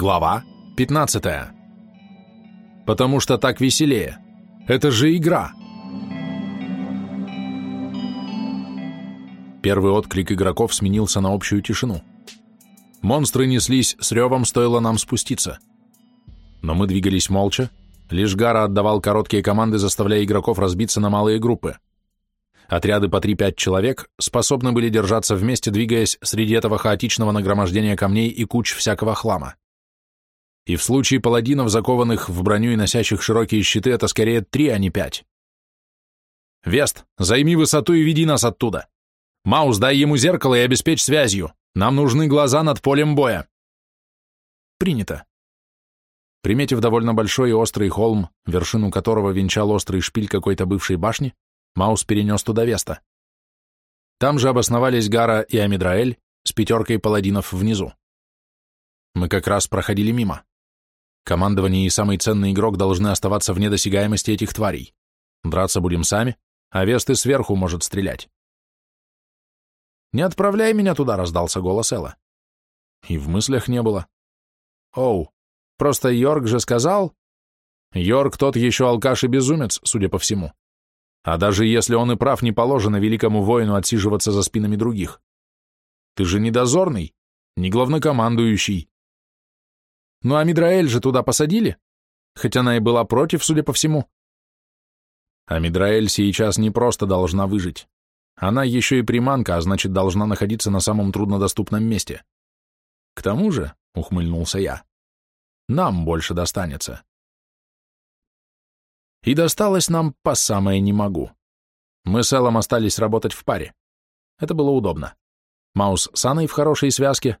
Глава 15. Потому что так веселее. Это же игра. Первый отклик игроков сменился на общую тишину. Монстры неслись с ревом, стоило нам спуститься. Но мы двигались молча, лишь Гара отдавал короткие команды, заставляя игроков разбиться на малые группы. Отряды по 3-5 человек способны были держаться вместе, двигаясь среди этого хаотичного нагромождения камней и куч всякого хлама. И в случае паладинов, закованных в броню и носящих широкие щиты, это скорее три, а не пять. «Вест, займи высоту и веди нас оттуда. Маус, дай ему зеркало и обеспечь связью. Нам нужны глаза над полем боя». «Принято». Приметив довольно большой и острый холм, вершину которого венчал острый шпиль какой-то бывшей башни, Маус перенес туда Веста. Там же обосновались Гара и Амидраэль с пятеркой паладинов внизу. Мы как раз проходили мимо. Командование и самый ценный игрок должны оставаться вне досягаемости этих тварей. Драться будем сами, а Весты сверху может стрелять. «Не отправляй меня туда», — раздался голос Элла. И в мыслях не было. «Оу, просто Йорк же сказал...» Йорк тот еще алкаш и безумец, судя по всему. А даже если он и прав, не положено великому воину отсиживаться за спинами других. Ты же не дозорный, не главнокомандующий. Ну а Мидраэль же туда посадили? Хоть она и была против, судя по всему. А Мидраэль сейчас не просто должна выжить. Она еще и приманка, а значит, должна находиться на самом труднодоступном месте. К тому же, — ухмыльнулся я, — нам больше достанется. И досталось нам по самое не могу. Мы с Эллом остались работать в паре. Это было удобно. Маус с Анной в хорошей связке,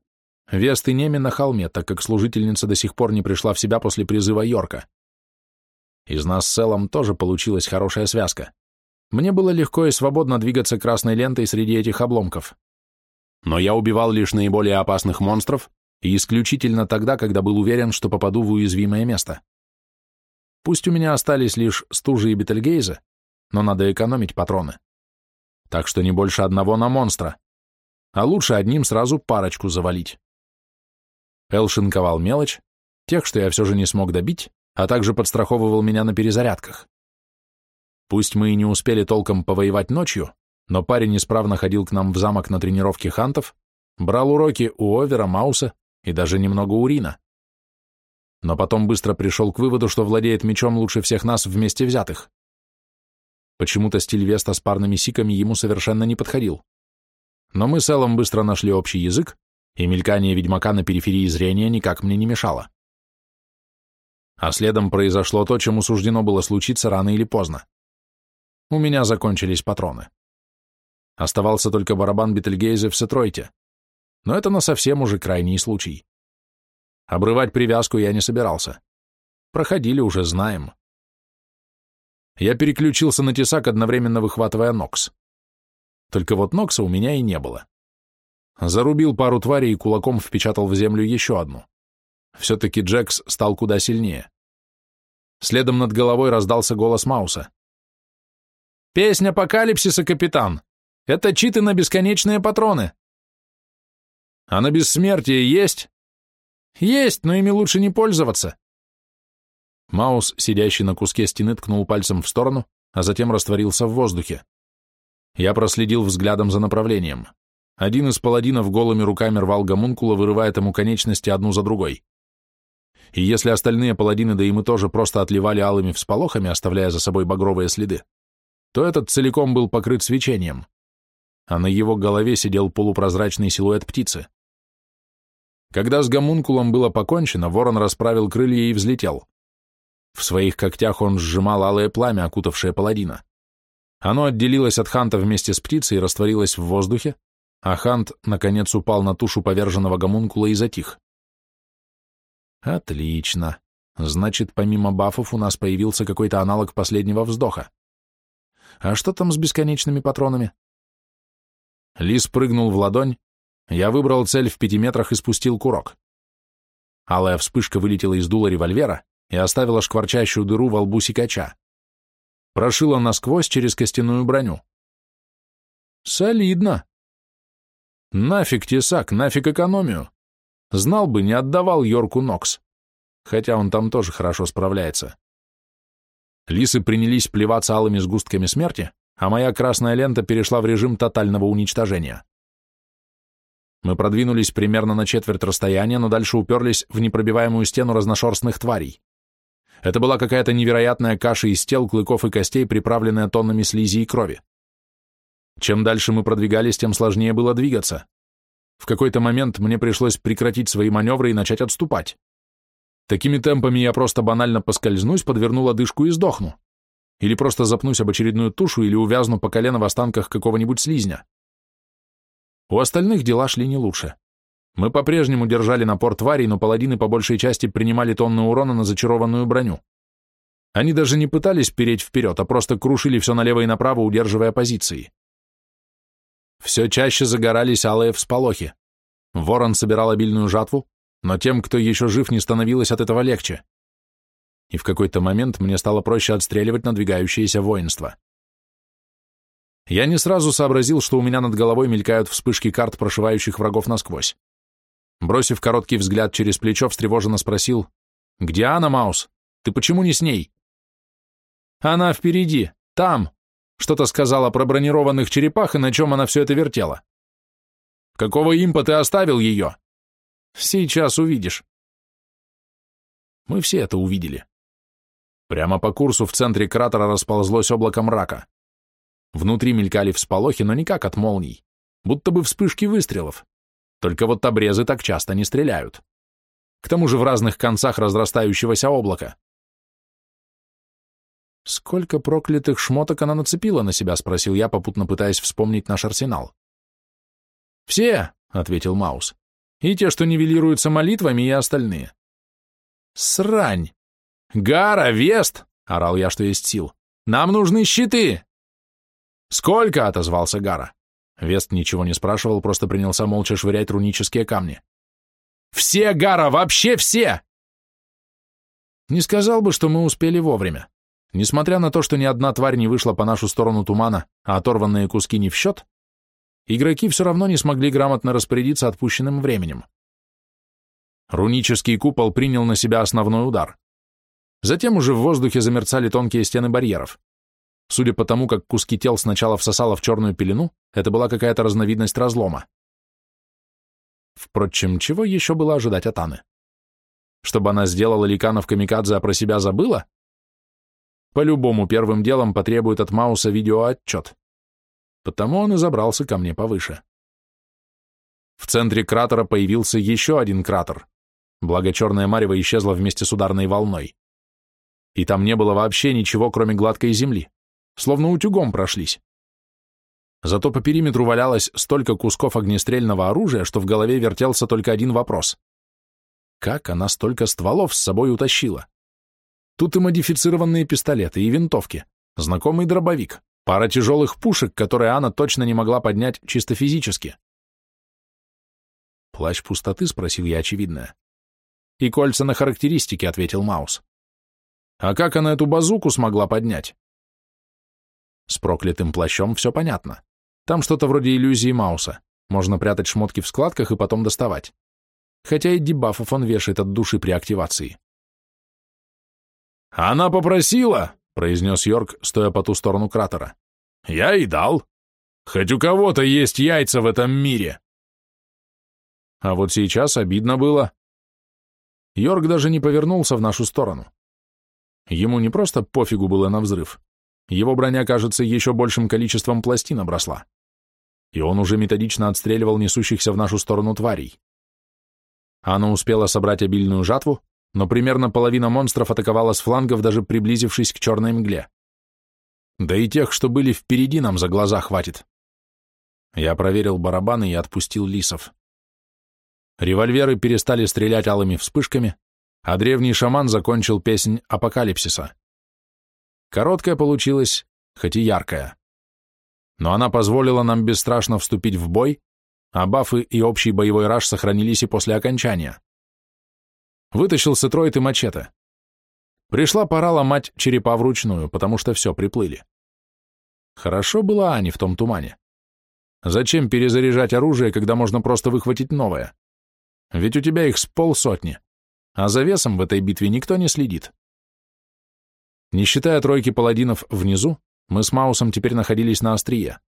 Вест и Неми на холме, так как служительница до сих пор не пришла в себя после призыва Йорка. Из нас с Эллом тоже получилась хорошая связка. Мне было легко и свободно двигаться красной лентой среди этих обломков. Но я убивал лишь наиболее опасных монстров, и исключительно тогда, когда был уверен, что попаду в уязвимое место. Пусть у меня остались лишь стужи и бетельгейзы, но надо экономить патроны. Так что не больше одного на монстра. А лучше одним сразу парочку завалить. Эл шинковал мелочь, тех, что я все же не смог добить, а также подстраховывал меня на перезарядках. Пусть мы и не успели толком повоевать ночью, но парень исправно ходил к нам в замок на тренировки хантов, брал уроки у Овера, Мауса и даже немного Урина но потом быстро пришел к выводу, что владеет мечом лучше всех нас вместе взятых. Почему-то стиль Веста с парными сиками ему совершенно не подходил. Но мы с Эллом быстро нашли общий язык, и мелькание ведьмака на периферии зрения никак мне не мешало. А следом произошло то, чему суждено было случиться рано или поздно. У меня закончились патроны. Оставался только барабан Бетельгейзе в Сетройте. Но это на совсем уже крайний случай. Обрывать привязку я не собирался. Проходили уже, знаем. Я переключился на тесак, одновременно выхватывая Нокс. Только вот Нокса у меня и не было. Зарубил пару тварей и кулаком впечатал в землю еще одну. Все-таки Джекс стал куда сильнее. Следом над головой раздался голос Мауса. «Песня апокалипсиса, капитан! Это читы на бесконечные патроны!» «А на бессмертие есть?» Есть, но ими лучше не пользоваться. Маус, сидящий на куске стены, ткнул пальцем в сторону, а затем растворился в воздухе. Я проследил взглядом за направлением. Один из паладинов голыми руками рвал гомункула, вырывая ему конечности одну за другой. И если остальные паладины, да и мы тоже просто отливали алыми всполохами, оставляя за собой багровые следы, то этот целиком был покрыт свечением, а на его голове сидел полупрозрачный силуэт птицы. Когда с гомункулом было покончено, ворон расправил крылья и взлетел. В своих когтях он сжимал алое пламя, окутавшее паладина. Оно отделилось от Ханта вместе с птицей и растворилось в воздухе, а Хант, наконец, упал на тушу поверженного гомункула и затих. Отлично. Значит, помимо бафов у нас появился какой-то аналог последнего вздоха. А что там с бесконечными патронами? Лис прыгнул в ладонь, я выбрал цель в пяти метрах и спустил курок. Алая вспышка вылетела из дула револьвера и оставила шкварчащую дыру во лбу сикача. Прошила насквозь через костяную броню. Солидно. Нафиг тесак, нафиг экономию. Знал бы, не отдавал Йорку Нокс, хотя он там тоже хорошо справляется. Лисы принялись плеваться алыми сгустками смерти, а моя красная лента перешла в режим тотального уничтожения. Мы продвинулись примерно на четверть расстояния, но дальше уперлись в непробиваемую стену разношерстных тварей. Это была какая-то невероятная каша из тел, клыков и костей, приправленная тоннами слизи и крови. Чем дальше мы продвигались, тем сложнее было двигаться. В какой-то момент мне пришлось прекратить свои маневры и начать отступать. Такими темпами я просто банально поскользнусь, подверну лодыжку и сдохну или просто запнусь об очередную тушу, или увязну по колено в останках какого-нибудь слизня. У остальных дела шли не лучше. Мы по-прежнему держали напор тварей, но паладины по большей части принимали тонны урона на зачарованную броню. Они даже не пытались переть вперед, а просто крушили все налево и направо, удерживая позиции. Все чаще загорались алые всполохи. Ворон собирал обильную жатву, но тем, кто еще жив, не становилось от этого легче и в какой-то момент мне стало проще отстреливать надвигающееся воинство. Я не сразу сообразил, что у меня над головой мелькают вспышки карт, прошивающих врагов насквозь. Бросив короткий взгляд через плечо, встревоженно спросил, «Где Анна, Маус? Ты почему не с ней?» «Она впереди, там», что-то сказала про бронированных черепах и на чем она все это вертела. «Какого импа ты оставил ее?» «Сейчас увидишь». Мы все это увидели. Прямо по курсу в центре кратера расползлось облако мрака. Внутри мелькали всполохи, но никак от молний, будто бы вспышки выстрелов. Только вот обрезы так часто не стреляют. К тому же в разных концах разрастающегося облака. «Сколько проклятых шмоток она нацепила на себя?» — спросил я, попутно пытаясь вспомнить наш арсенал. «Все», — ответил Маус. «И те, что нивелируются молитвами, и остальные». «Срань!» «Гара, Вест!» — орал я, что есть сил. «Нам нужны щиты!» «Сколько?» — отозвался Гара. Вест ничего не спрашивал, просто принялся молча швырять рунические камни. «Все, Гара, вообще все!» Не сказал бы, что мы успели вовремя. Несмотря на то, что ни одна тварь не вышла по нашу сторону тумана, а оторванные куски не в счет, игроки все равно не смогли грамотно распорядиться отпущенным временем. Рунический купол принял на себя основной удар. Затем уже в воздухе замерцали тонкие стены барьеров. Судя по тому, как куски тел сначала всосало в черную пелену, это была какая-то разновидность разлома. Впрочем, чего еще было ожидать от Анны? Чтобы она сделала ликанов камикадзе, а про себя забыла? По-любому первым делом потребует от Мауса видеоотчет. Потому он и забрался ко мне повыше. В центре кратера появился еще один кратер. Благо черная марево исчезла вместе с ударной волной и там не было вообще ничего, кроме гладкой земли, словно утюгом прошлись. Зато по периметру валялось столько кусков огнестрельного оружия, что в голове вертелся только один вопрос. Как она столько стволов с собой утащила? Тут и модифицированные пистолеты, и винтовки, знакомый дробовик, пара тяжелых пушек, которые Анна точно не могла поднять чисто физически. «Плащ пустоты?» — спросил я очевидное. «И кольца на характеристики», — ответил Маус. А как она эту базуку смогла поднять? С проклятым плащом все понятно. Там что-то вроде иллюзии Мауса. Можно прятать шмотки в складках и потом доставать. Хотя и дебафов он вешает от души при активации. «Она попросила», — произнес Йорк, стоя по ту сторону кратера. «Я и дал. Хоть у кого-то есть яйца в этом мире». А вот сейчас обидно было. Йорк даже не повернулся в нашу сторону. Ему не просто пофигу было на взрыв. Его броня, кажется, еще большим количеством пластин обросла. И он уже методично отстреливал несущихся в нашу сторону тварей. Она успела собрать обильную жатву, но примерно половина монстров атаковала с флангов, даже приблизившись к черной мгле. Да и тех, что были впереди, нам за глаза хватит. Я проверил барабаны и отпустил лисов. Револьверы перестали стрелять алыми вспышками, а древний шаман закончил песнь апокалипсиса. Короткая получилась, хоть и яркая. Но она позволила нам бесстрашно вступить в бой, а бафы и общий боевой раж сохранились и после окончания. Вытащился Троид и мачете. Пришла пора ломать черепа вручную, потому что все, приплыли. Хорошо было Ани в том тумане. Зачем перезаряжать оружие, когда можно просто выхватить новое? Ведь у тебя их с полсотни, а за весом в этой битве никто не следит. Не считая тройки паладинов внизу, мы с Маусом теперь находились на острие.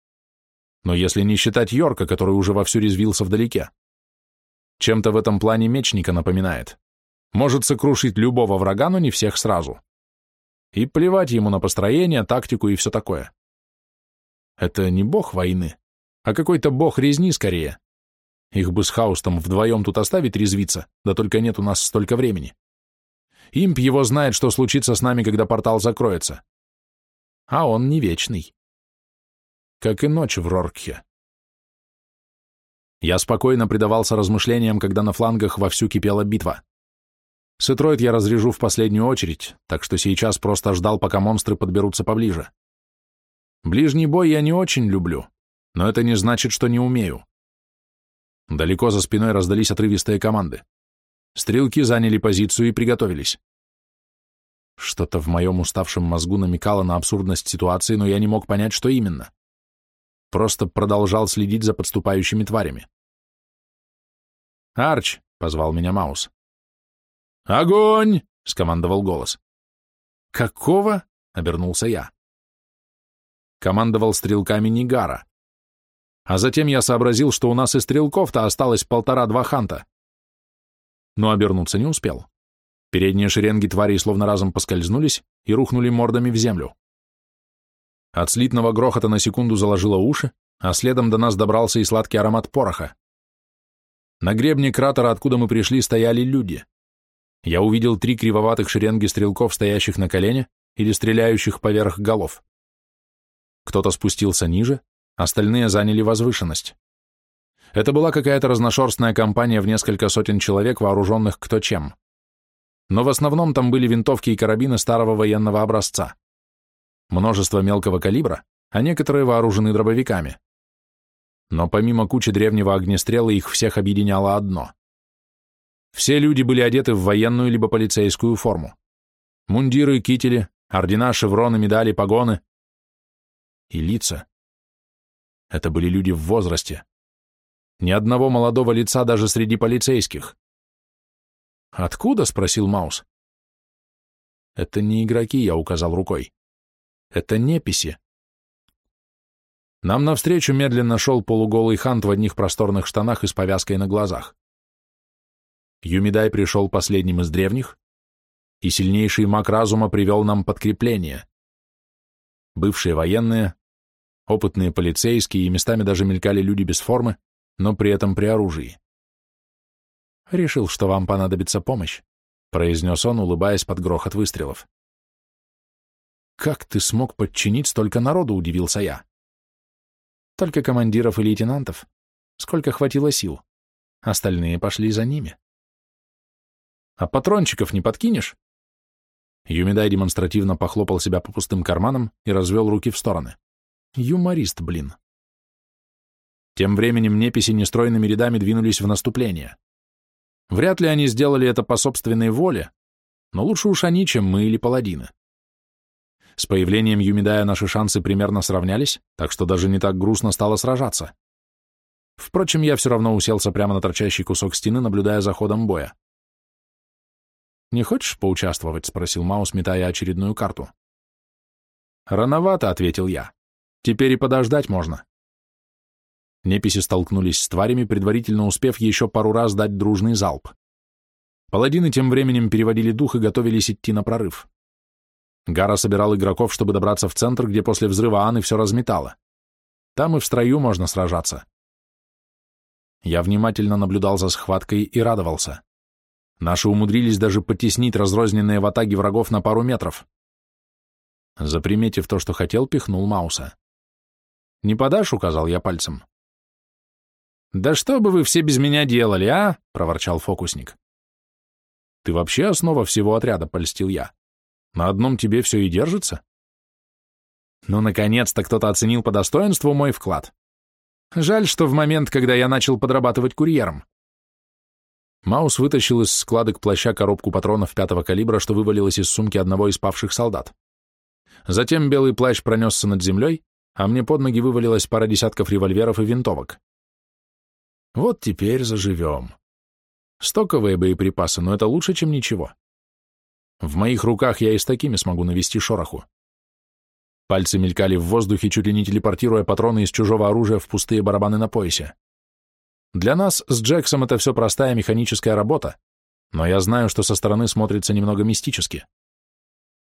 Но если не считать Йорка, который уже вовсю резвился вдалеке. Чем-то в этом плане мечника напоминает. Может сокрушить любого врага, но не всех сразу. И плевать ему на построение, тактику и все такое. Это не бог войны, а какой-то бог резни скорее. Их бы с Хаустом вдвоем тут оставить резвиться, да только нет у нас столько времени. Имп его знает, что случится с нами, когда портал закроется. А он не вечный. Как и ночь в Роркхе. Я спокойно предавался размышлениям, когда на флангах вовсю кипела битва. Сетроид я разрежу в последнюю очередь, так что сейчас просто ждал, пока монстры подберутся поближе. Ближний бой я не очень люблю, но это не значит, что не умею. Далеко за спиной раздались отрывистые команды. Стрелки заняли позицию и приготовились. Что-то в моем уставшем мозгу намекало на абсурдность ситуации, но я не мог понять, что именно. Просто продолжал следить за подступающими тварями. «Арч!» — позвал меня Маус. «Огонь!» — скомандовал голос. «Какого?» — обернулся я. Командовал стрелками Нигара. А затем я сообразил, что у нас и стрелков-то осталось полтора-два ханта. Но обернуться не успел. Передние шеренги тварей словно разом поскользнулись и рухнули мордами в землю. От слитного грохота на секунду заложило уши, а следом до нас добрался и сладкий аромат пороха. На гребне кратера, откуда мы пришли, стояли люди. Я увидел три кривоватых шеренги стрелков, стоящих на колене или стреляющих поверх голов. Кто-то спустился ниже, остальные заняли возвышенность. Это была какая-то разношерстная компания в несколько сотен человек, вооруженных кто чем. Но в основном там были винтовки и карабины старого военного образца. Множество мелкого калибра, а некоторые вооружены дробовиками. Но помимо кучи древнего огнестрела их всех объединяло одно. Все люди были одеты в военную либо полицейскую форму. Мундиры, кители, ордена, шевроны, медали, погоны. И лица. Это были люди в возрасте. Ни одного молодого лица даже среди полицейских. «Откуда?» — спросил Маус. «Это не игроки», — я указал рукой. «Это неписи». Нам навстречу медленно шел полуголый хант в одних просторных штанах и с повязкой на глазах. Юмидай пришел последним из древних, и сильнейший маг разума привел нам подкрепление. Бывшие военные, опытные полицейские и местами даже мелькали люди без формы, но при этом при оружии. «Решил, что вам понадобится помощь», — произнес он, улыбаясь под грохот выстрелов. «Как ты смог подчинить столько народу?» — удивился я. «Только командиров и лейтенантов. Сколько хватило сил. Остальные пошли за ними». «А патрончиков не подкинешь?» Юмидай демонстративно похлопал себя по пустым карманам и развел руки в стороны. Юморист, блин. Тем временем неписи нестройными рядами двинулись в наступление. Вряд ли они сделали это по собственной воле, но лучше уж они, чем мы или паладины. С появлением Юмидая наши шансы примерно сравнялись, так что даже не так грустно стало сражаться. Впрочем, я все равно уселся прямо на торчащий кусок стены, наблюдая за ходом боя. «Не хочешь поучаствовать?» — спросил Маус, метая очередную карту. «Рановато», — ответил я. Теперь и подождать можно. Неписи столкнулись с тварями, предварительно успев еще пару раз дать дружный залп. Паладины тем временем переводили дух и готовились идти на прорыв. Гара собирал игроков, чтобы добраться в центр, где после взрыва Анны все разметало. Там и в строю можно сражаться. Я внимательно наблюдал за схваткой и радовался. Наши умудрились даже потеснить разрозненные в атаге врагов на пару метров. Заприметив то, что хотел, пихнул Мауса. «Не подашь?» — указал я пальцем. «Да что бы вы все без меня делали, а?» — проворчал фокусник. «Ты вообще основа всего отряда», — польстил я. «На одном тебе все и держится?» Ну, наконец-то кто-то оценил по достоинству мой вклад. Жаль, что в момент, когда я начал подрабатывать курьером. Маус вытащил из складок плаща коробку патронов пятого калибра, что вывалилось из сумки одного из павших солдат. Затем белый плащ пронесся над землей, а мне под ноги вывалилась пара десятков револьверов и винтовок. Вот теперь заживем. Стоковые боеприпасы, но это лучше, чем ничего. В моих руках я и с такими смогу навести шороху. Пальцы мелькали в воздухе, чуть ли не телепортируя патроны из чужого оружия в пустые барабаны на поясе. Для нас с Джексом это все простая механическая работа, но я знаю, что со стороны смотрится немного мистически.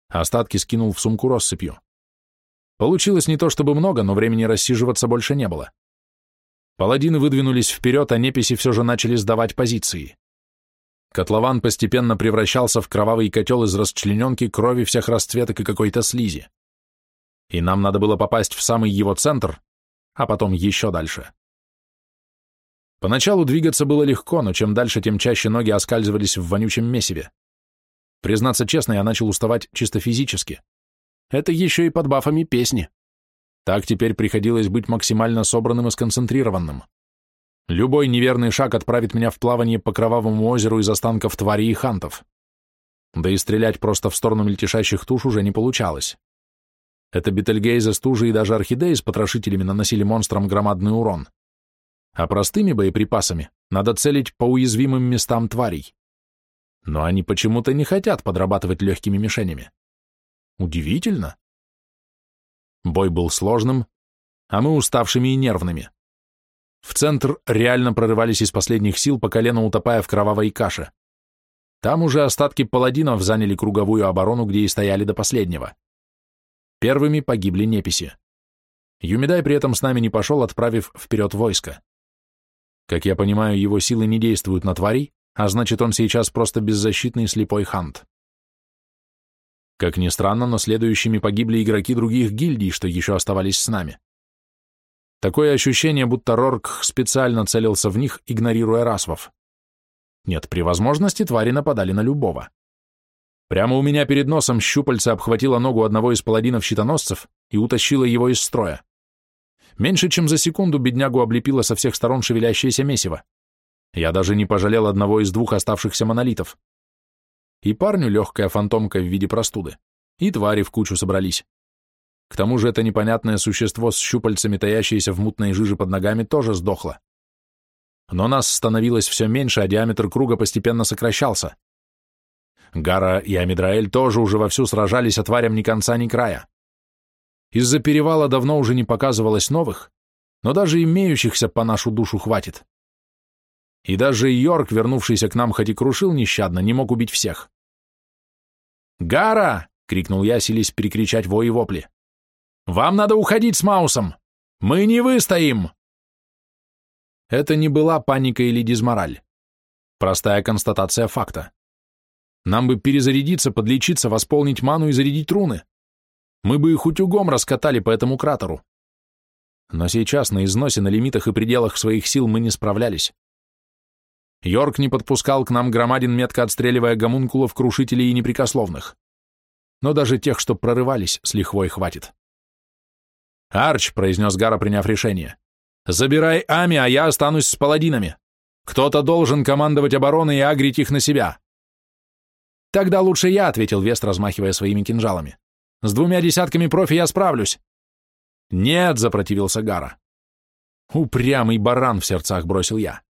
Остатки скинул в сумку россыпью. Получилось не то чтобы много, но времени рассиживаться больше не было. Паладины выдвинулись вперед, а неписи все же начали сдавать позиции. Котлован постепенно превращался в кровавый котел из расчлененки, крови всех расцветок и какой-то слизи. И нам надо было попасть в самый его центр, а потом еще дальше. Поначалу двигаться было легко, но чем дальше, тем чаще ноги оскальзывались в вонючем месиве. Признаться честно, я начал уставать чисто физически. Это еще и под бафами песни. Так теперь приходилось быть максимально собранным и сконцентрированным. Любой неверный шаг отправит меня в плавание по кровавому озеру из останков тварей и хантов. Да и стрелять просто в сторону мельтешащих туш уже не получалось. Это Бетельгейза, стужи и даже орхидеи с потрошителями наносили монстрам громадный урон. А простыми боеприпасами надо целить по уязвимым местам тварей. Но они почему-то не хотят подрабатывать легкими мишенями. Удивительно. Бой был сложным, а мы уставшими и нервными. В центр реально прорывались из последних сил, по колено утопая в кровавой каше. Там уже остатки паладинов заняли круговую оборону, где и стояли до последнего. Первыми погибли неписи. Юмидай при этом с нами не пошел, отправив вперед войско. Как я понимаю, его силы не действуют на тварей, а значит, он сейчас просто беззащитный слепой хант. Как ни странно, но следующими погибли игроки других гильдий, что еще оставались с нами. Такое ощущение, будто Рорк специально целился в них, игнорируя расвов. Нет, при возможности твари нападали на любого. Прямо у меня перед носом щупальце обхватило ногу одного из паладинов-щитоносцев и утащило его из строя. Меньше чем за секунду беднягу облепило со всех сторон шевелящееся месиво. Я даже не пожалел одного из двух оставшихся монолитов. И парню легкая фантомка в виде простуды, и твари в кучу собрались. К тому же это непонятное существо с щупальцами, таящееся в мутной жиже под ногами, тоже сдохло. Но нас становилось все меньше, а диаметр круга постепенно сокращался. Гара и Амидраэль тоже уже вовсю сражались, а тварям ни конца, ни края. Из-за перевала давно уже не показывалось новых, но даже имеющихся по нашу душу хватит. И даже Йорк, вернувшийся к нам, хоть и крушил нещадно, не мог убить всех. «Гара!» — крикнул я, силясь перекричать вои вопли. «Вам надо уходить с Маусом! Мы не выстоим!» Это не была паника или дизмораль. Простая констатация факта. Нам бы перезарядиться, подлечиться, восполнить ману и зарядить руны. Мы бы их утюгом раскатали по этому кратеру. Но сейчас на износе, на лимитах и пределах своих сил мы не справлялись. Йорк не подпускал к нам громадин, метко отстреливая гомункулов, крушителей и непрекословных. Но даже тех, что прорывались, с лихвой хватит. «Арч», — произнес Гара, приняв решение, — «забирай Ами, а я останусь с паладинами. Кто-то должен командовать обороной и агрить их на себя». «Тогда лучше я», — ответил Вест, размахивая своими кинжалами. «С двумя десятками профи я справлюсь». «Нет», — запротивился Гара. «Упрямый баран», — в сердцах бросил я.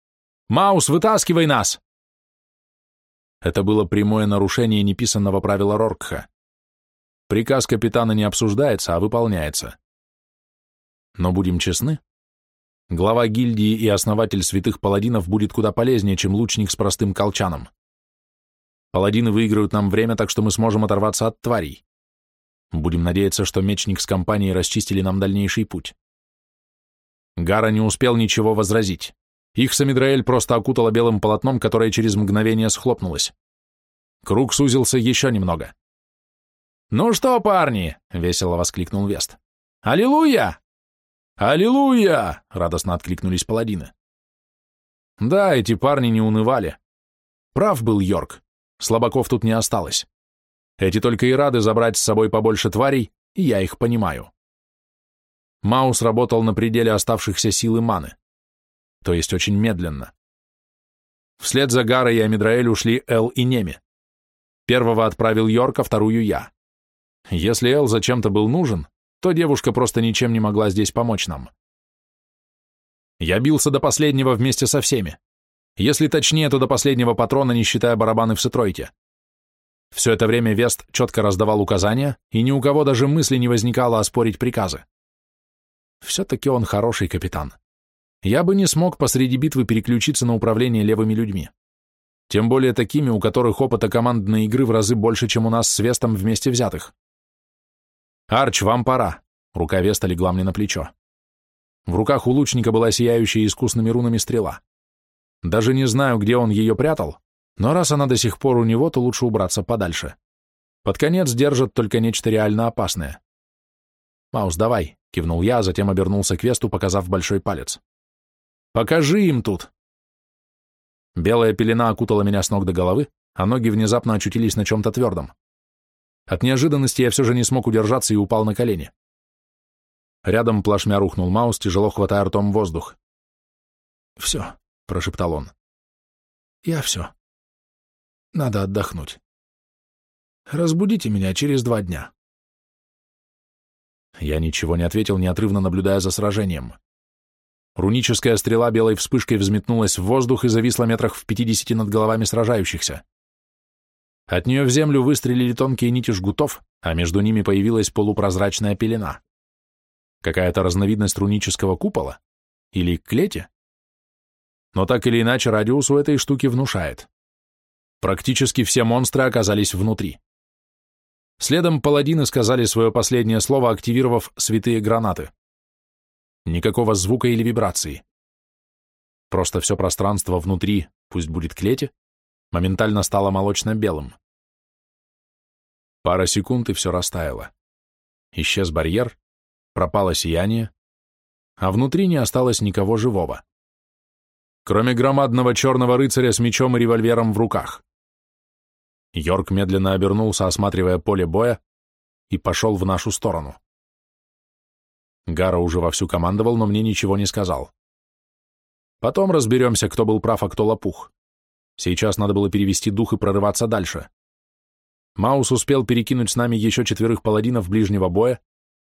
Маус, вытаскивай нас!» Это было прямое нарушение неписанного правила Роркха. Приказ капитана не обсуждается, а выполняется. Но будем честны, глава гильдии и основатель святых паладинов будет куда полезнее, чем лучник с простым колчаном. Паладины выиграют нам время, так что мы сможем оторваться от тварей. Будем надеяться, что мечник с компанией расчистили нам дальнейший путь. Гара не успел ничего возразить. Их Самидраэль просто окутала белым полотном, которое через мгновение схлопнулось. Круг сузился еще немного. «Ну что, парни!» — весело воскликнул Вест. «Аллилуйя!» «Аллилуйя!» — радостно откликнулись паладины. Да, эти парни не унывали. Прав был Йорк. Слабаков тут не осталось. Эти только и рады забрать с собой побольше тварей, и я их понимаю. Маус работал на пределе оставшихся сил и маны то есть очень медленно. Вслед за Гарой и Амидраэль ушли Эл и Неми. Первого отправил Йорка, вторую я. Если Эл зачем-то был нужен, то девушка просто ничем не могла здесь помочь нам. Я бился до последнего вместе со всеми. Если точнее, то до последнего патрона, не считая барабаны в Сетройте. Все это время Вест четко раздавал указания, и ни у кого даже мысли не возникало оспорить приказы. Все-таки он хороший капитан. Я бы не смог посреди битвы переключиться на управление левыми людьми. Тем более такими, у которых опыта командной игры в разы больше, чем у нас с Вестом вместе взятых. «Арч, вам пора!» Рука Веста легла мне на плечо. В руках у лучника была сияющая искусными рунами стрела. Даже не знаю, где он ее прятал, но раз она до сих пор у него, то лучше убраться подальше. Под конец держит только нечто реально опасное. «Маус, давай», — кивнул я, а затем обернулся к Весту, показав большой палец. «Покажи им тут!» Белая пелена окутала меня с ног до головы, а ноги внезапно очутились на чем-то твердом. От неожиданности я все же не смог удержаться и упал на колени. Рядом плашмя рухнул Маус, тяжело хватая ртом воздух. «Все», — прошептал он. «Я все. Надо отдохнуть. Разбудите меня через два дня». Я ничего не ответил, неотрывно наблюдая за сражением. Руническая стрела белой вспышкой взметнулась в воздух и зависла метрах в пятидесяти над головами сражающихся. От нее в землю выстрелили тонкие нити жгутов, а между ними появилась полупрозрачная пелена. Какая-то разновидность рунического купола? Или клети? Но так или иначе радиус у этой штуки внушает. Практически все монстры оказались внутри. Следом паладины сказали свое последнее слово, активировав святые гранаты. Никакого звука или вибрации. Просто все пространство внутри, пусть будет клети, моментально стало молочно-белым. Пара секунд, и все растаяло. Исчез барьер, пропало сияние, а внутри не осталось никого живого. Кроме громадного черного рыцаря с мечом и револьвером в руках. Йорк медленно обернулся, осматривая поле боя, и пошел в нашу сторону. Гара уже вовсю командовал, но мне ничего не сказал. Потом разберемся, кто был прав, а кто лопух. Сейчас надо было перевести дух и прорываться дальше. Маус успел перекинуть с нами еще четверых паладинов ближнего боя,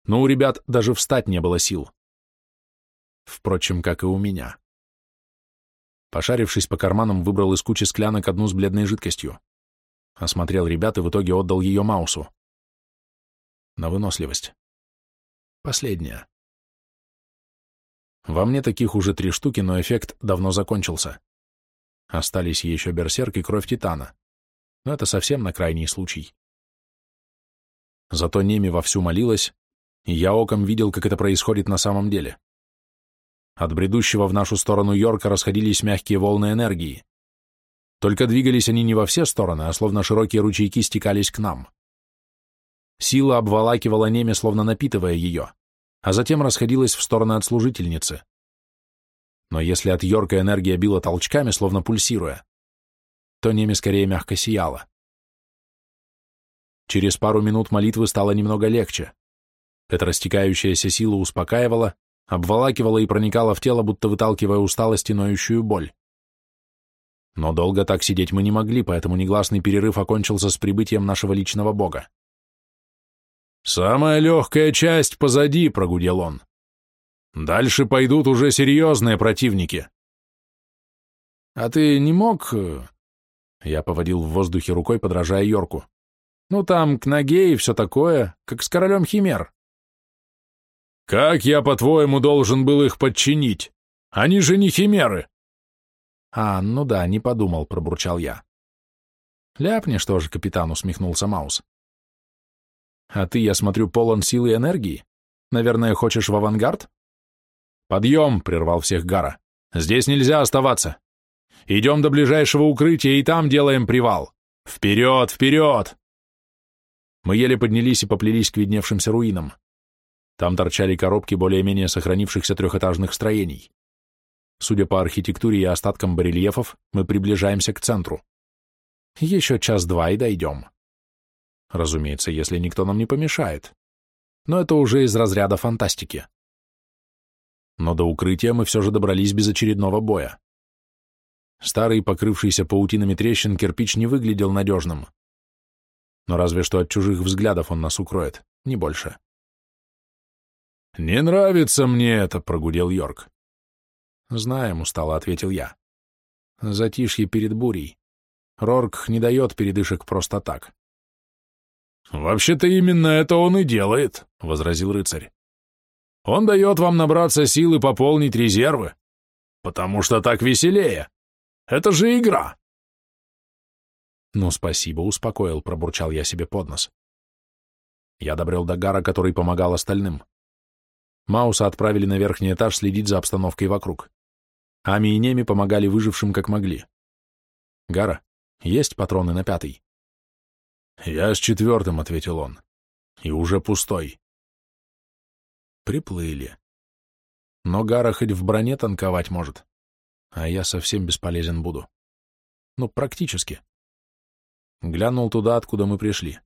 но у ребят даже встать не было сил. Впрочем, как и у меня. Пошарившись по карманам, выбрал из кучи склянок одну с бледной жидкостью. Осмотрел ребят и в итоге отдал ее Маусу. На выносливость. Последняя. Во мне таких уже три штуки, но эффект давно закончился. Остались еще берсерк и кровь титана. Но это совсем на крайний случай. Зато Неми вовсю молилась, и я оком видел, как это происходит на самом деле. От бредущего в нашу сторону Йорка расходились мягкие волны энергии. Только двигались они не во все стороны, а словно широкие ручейки стекались к нам. Сила обволакивала Неме, словно напитывая ее, а затем расходилась в стороны от служительницы. Но если от Йорка энергия била толчками, словно пульсируя, то Неме скорее мягко сияла. Через пару минут молитвы стало немного легче. Эта растекающаяся сила успокаивала, обволакивала и проникала в тело, будто выталкивая усталость и ноющую боль. Но долго так сидеть мы не могли, поэтому негласный перерыв окончился с прибытием нашего личного бога. «Самая легкая часть позади», — прогудел он. «Дальше пойдут уже серьезные противники». «А ты не мог...» э, Я поводил в воздухе рукой, подражая Йорку. «Ну там, к ноге и все такое, как с королем Химер». «Как я, по-твоему, должен был их подчинить? Они же не химеры!» «А, ну да, не подумал», — пробурчал я. «Ляпни, что же, капитан», — усмехнулся Маус. А ты, я смотрю, полон силы и энергии. Наверное, хочешь в авангард? Подъем, прервал всех Гара. Здесь нельзя оставаться. Идем до ближайшего укрытия и там делаем привал. Вперед, вперед! Мы еле поднялись и поплелись к видневшимся руинам. Там торчали коробки более-менее сохранившихся трехэтажных строений. Судя по архитектуре и остаткам барельефов, мы приближаемся к центру. Еще час-два и дойдем. Разумеется, если никто нам не помешает. Но это уже из разряда фантастики. Но до укрытия мы все же добрались без очередного боя. Старый, покрывшийся паутинами трещин, кирпич не выглядел надежным. Но разве что от чужих взглядов он нас укроет, не больше. «Не нравится мне это», — прогудел Йорк. «Знаем», — устало ответил я. Затишье перед бурей. Рорк не дает передышек просто так. «Вообще-то именно это он и делает», — возразил рыцарь. «Он дает вам набраться сил и пополнить резервы, потому что так веселее. Это же игра». «Ну, спасибо, успокоил», — пробурчал я себе под нос. Я добрел до Гара, который помогал остальным. Мауса отправили на верхний этаж следить за обстановкой вокруг. Ами и Неми помогали выжившим как могли. «Гара, есть патроны на пятый?» «Я с четвертым», — ответил он. «И уже пустой». Приплыли. Но Гара хоть в броне танковать может, а я совсем бесполезен буду. Ну, практически. Глянул туда, откуда мы пришли.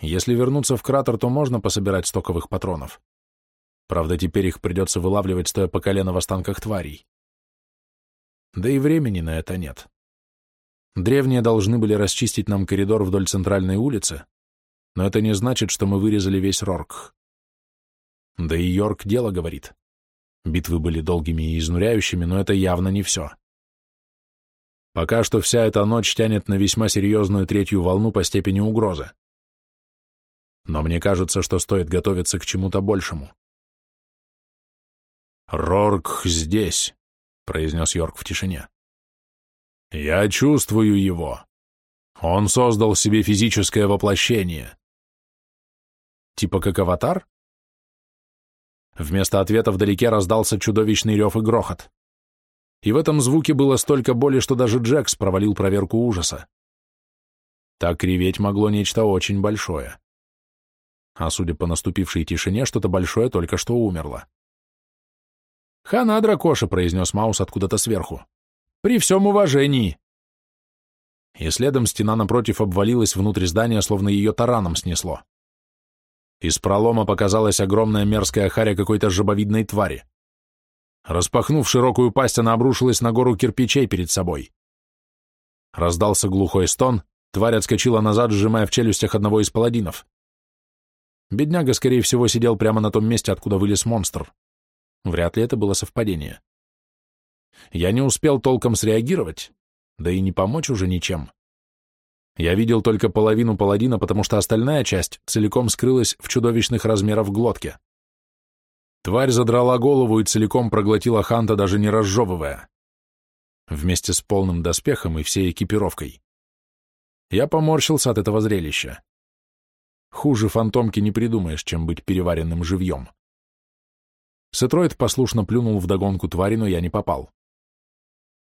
Если вернуться в кратер, то можно пособирать стоковых патронов. Правда, теперь их придется вылавливать, стоя по колено в останках тварей. Да и времени на это нет. Древние должны были расчистить нам коридор вдоль центральной улицы, но это не значит, что мы вырезали весь Рорк. Да и Йорк дело говорит. Битвы были долгими и изнуряющими, но это явно не все. Пока что вся эта ночь тянет на весьма серьезную третью волну по степени угрозы. Но мне кажется, что стоит готовиться к чему-то большему. «Рорк здесь», — произнес Йорк в тишине. «Я чувствую его. Он создал себе физическое воплощение». «Типа как аватар?» Вместо ответа вдалеке раздался чудовищный рев и грохот. И в этом звуке было столько боли, что даже Джекс провалил проверку ужаса. Так реветь могло нечто очень большое. А судя по наступившей тишине, что-то большое только что умерло. «Хана дракоша», — произнес Маус откуда-то сверху. «При всем уважении». И следом стена напротив обвалилась внутрь здания, словно ее тараном снесло. Из пролома показалась огромная мерзкая харя какой-то жабовидной твари. Распахнув широкую пасть, она обрушилась на гору кирпичей перед собой. Раздался глухой стон, тварь отскочила назад, сжимая в челюстях одного из паладинов. Бедняга, скорее всего, сидел прямо на том месте, откуда вылез монстр. Вряд ли это было совпадение. Я не успел толком среагировать, да и не помочь уже ничем. Я видел только половину паладина, потому что остальная часть целиком скрылась в чудовищных размерах глотке. Тварь задрала голову и целиком проглотила Ханта, даже не разжевывая. Вместе с полным доспехом и всей экипировкой. Я поморщился от этого зрелища. Хуже фантомки не придумаешь, чем быть переваренным живьем. Сетроид послушно плюнул вдогонку твари, но я не попал.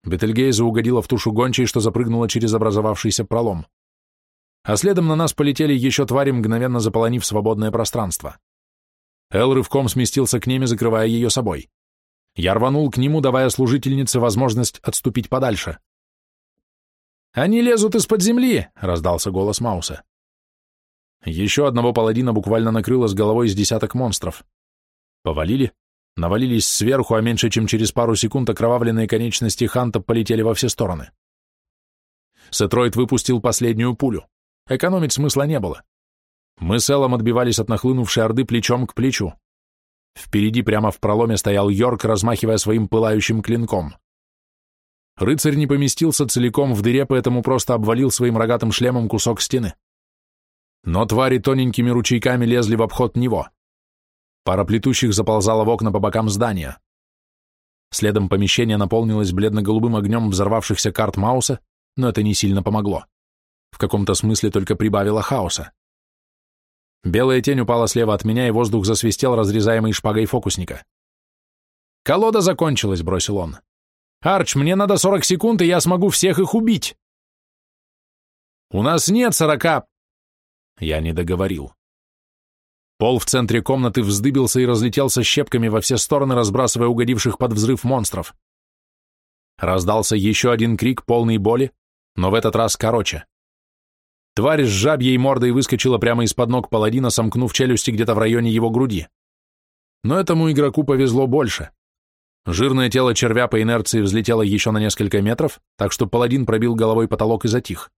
Бетельгейза угодила в тушу гончей, что запрыгнула через образовавшийся пролом. А следом на нас полетели еще твари, мгновенно заполонив свободное пространство. Эл рывком сместился к неме, закрывая ее собой. Я рванул к нему, давая служительнице возможность отступить подальше. «Они лезут из-под земли!» — раздался голос Мауса. Еще одного паладина буквально накрыло с головой с десяток монстров. Повалили, навалились сверху, а меньше чем через пару секунд окровавленные конечности Ханта полетели во все стороны. Сетроид выпустил последнюю пулю. Экономить смысла не было. Мы с Эллом отбивались от нахлынувшей орды плечом к плечу. Впереди прямо в проломе стоял Йорк, размахивая своим пылающим клинком. Рыцарь не поместился целиком в дыре, поэтому просто обвалил своим рогатым шлемом кусок стены. Но твари тоненькими ручейками лезли в обход него. Пара плетущих заползала в окна по бокам здания. Следом помещение наполнилось бледно-голубым огнем взорвавшихся карт Мауса, но это не сильно помогло. В каком-то смысле только прибавило хаоса. Белая тень упала слева от меня, и воздух засвистел, разрезаемый шпагой фокусника. «Колода закончилась», — бросил он. «Арч, мне надо сорок секунд, и я смогу всех их убить!» «У нас нет сорока...» Я не договорил. Пол в центре комнаты вздыбился и разлетелся щепками во все стороны, разбрасывая угодивших под взрыв монстров. Раздался еще один крик, полный боли, но в этот раз короче. Тварь с жабьей мордой выскочила прямо из-под ног паладина, сомкнув челюсти где-то в районе его груди. Но этому игроку повезло больше. Жирное тело червя по инерции взлетело еще на несколько метров, так что паладин пробил головой потолок и затих.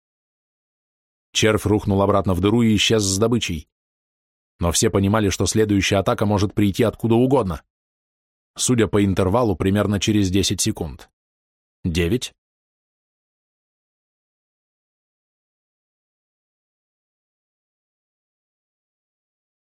Червь рухнул обратно в дыру и исчез с добычей но все понимали, что следующая атака может прийти откуда угодно. Судя по интервалу, примерно через 10 секунд. 9,